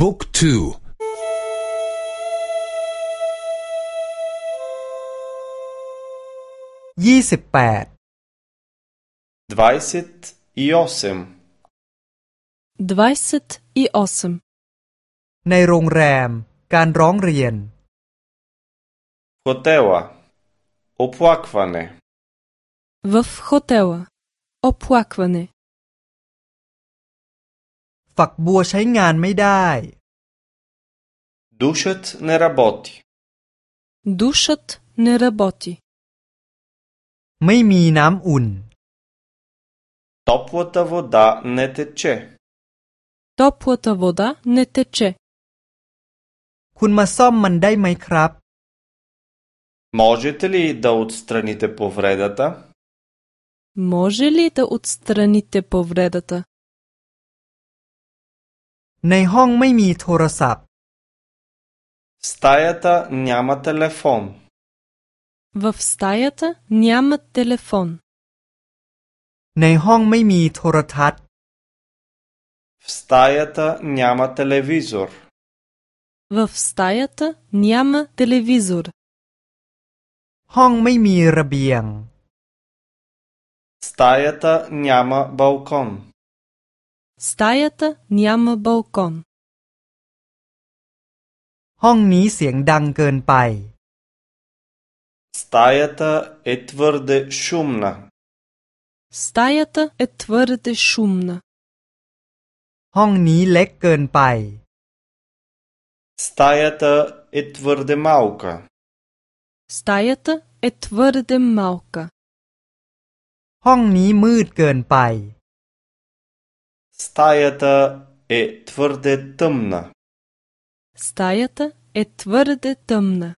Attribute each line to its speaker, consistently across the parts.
Speaker 1: บุ๊กทู
Speaker 2: ยี่สิบแปด
Speaker 3: 28.
Speaker 4: 28.
Speaker 2: ในโรงแรม การร้องเรียน
Speaker 3: Хотела. Оплакване.
Speaker 4: В хотела. Оплакване.
Speaker 2: ฝักบัวใช้งานไม่ได้
Speaker 3: Душът не работи.
Speaker 4: Душът не работи.
Speaker 2: ไม่มีน้ำอุ่น
Speaker 3: Топлата вода не тече.
Speaker 4: Топлата вода не тече.
Speaker 2: คุณมาซ่อมมันได้ไหมครับ
Speaker 3: Можете ли да отстраните повредата?
Speaker 4: Може ли да отстраните повредата?
Speaker 2: ในห้องไม่มีโทรศัพท์
Speaker 3: В стаята няма телефон.
Speaker 4: В стаята няма телефон.
Speaker 2: ในห้องไม่มีโทรทัศน์
Speaker 3: В стаята няма телевизор.
Speaker 4: В стаята няма телевизор.
Speaker 2: ห้องไม่มีระเบียง
Speaker 3: В стаята няма балкон.
Speaker 4: Стаята няма балкон.
Speaker 2: ห้องนี้เสียงดังเกินไป
Speaker 3: Стаята е твърде шумна.
Speaker 4: Стаята е твърде шумна.
Speaker 2: ห้องนี้เล็กเกินไป
Speaker 3: Стаята е твърде малка.
Speaker 4: Стаята е твърде малка.
Speaker 2: ห้องนี้มืดเกินไป
Speaker 3: Стаята е твърде тъмна.
Speaker 4: Стаята е твърде тъмна.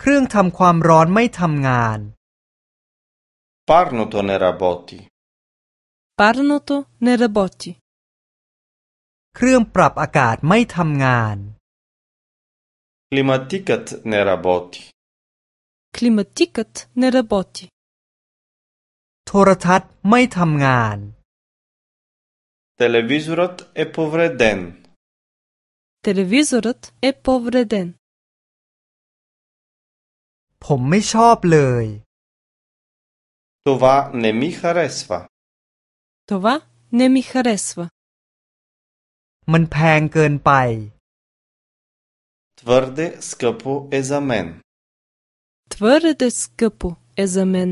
Speaker 2: เครื่องทำความร้อนไม่ทำงาน
Speaker 3: Парното не работи.
Speaker 4: Парното не работи.
Speaker 2: เครื่องปรับอากาศไม่ทำงาน
Speaker 3: Климатикът не работи.
Speaker 4: Климатикът не работи.
Speaker 2: โทรทัศน์ไม่ทำงาน
Speaker 3: Телевизорът е повреден.
Speaker 4: Телевизорът е повреден.
Speaker 2: ผมไม่ชอบเลย
Speaker 3: Това не ми харесва.
Speaker 4: Това не ми харесва.
Speaker 2: มันแพงเกินไป
Speaker 3: Твърде скъпо е за мен.
Speaker 4: Твърде скъпо е за мен.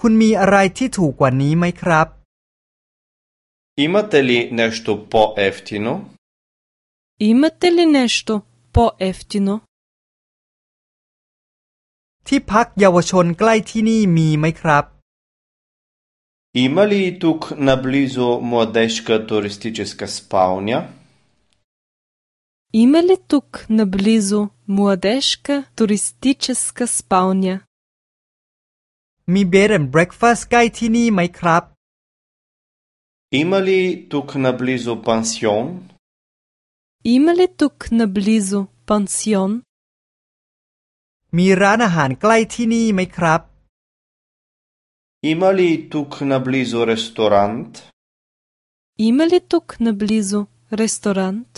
Speaker 2: คุณมีอะไรที่ถูกกว่านี้ไหมครับ
Speaker 3: Имате ли нещо по-ефтино?
Speaker 4: Имате ли нещо по-ефтино?
Speaker 2: ที่พักเยาวชนใกล้ที่นี่มีไหมครับ
Speaker 3: Има ли тук наблизо младежка туристическа спалня?
Speaker 4: Има ли тук наблизо младежка туристическа спалня?
Speaker 2: มี bed and breakfast ใกล้ที่นี่ไหมครับ
Speaker 3: Има ли тук наблизо пансион?
Speaker 4: Има ли тук наблизо пансион?
Speaker 2: มีร้านอาหารใกล้ที่นี่ไหมครับ
Speaker 3: Има ли тук наблизо ресторант?
Speaker 4: Има ли тук наблизо ресторант?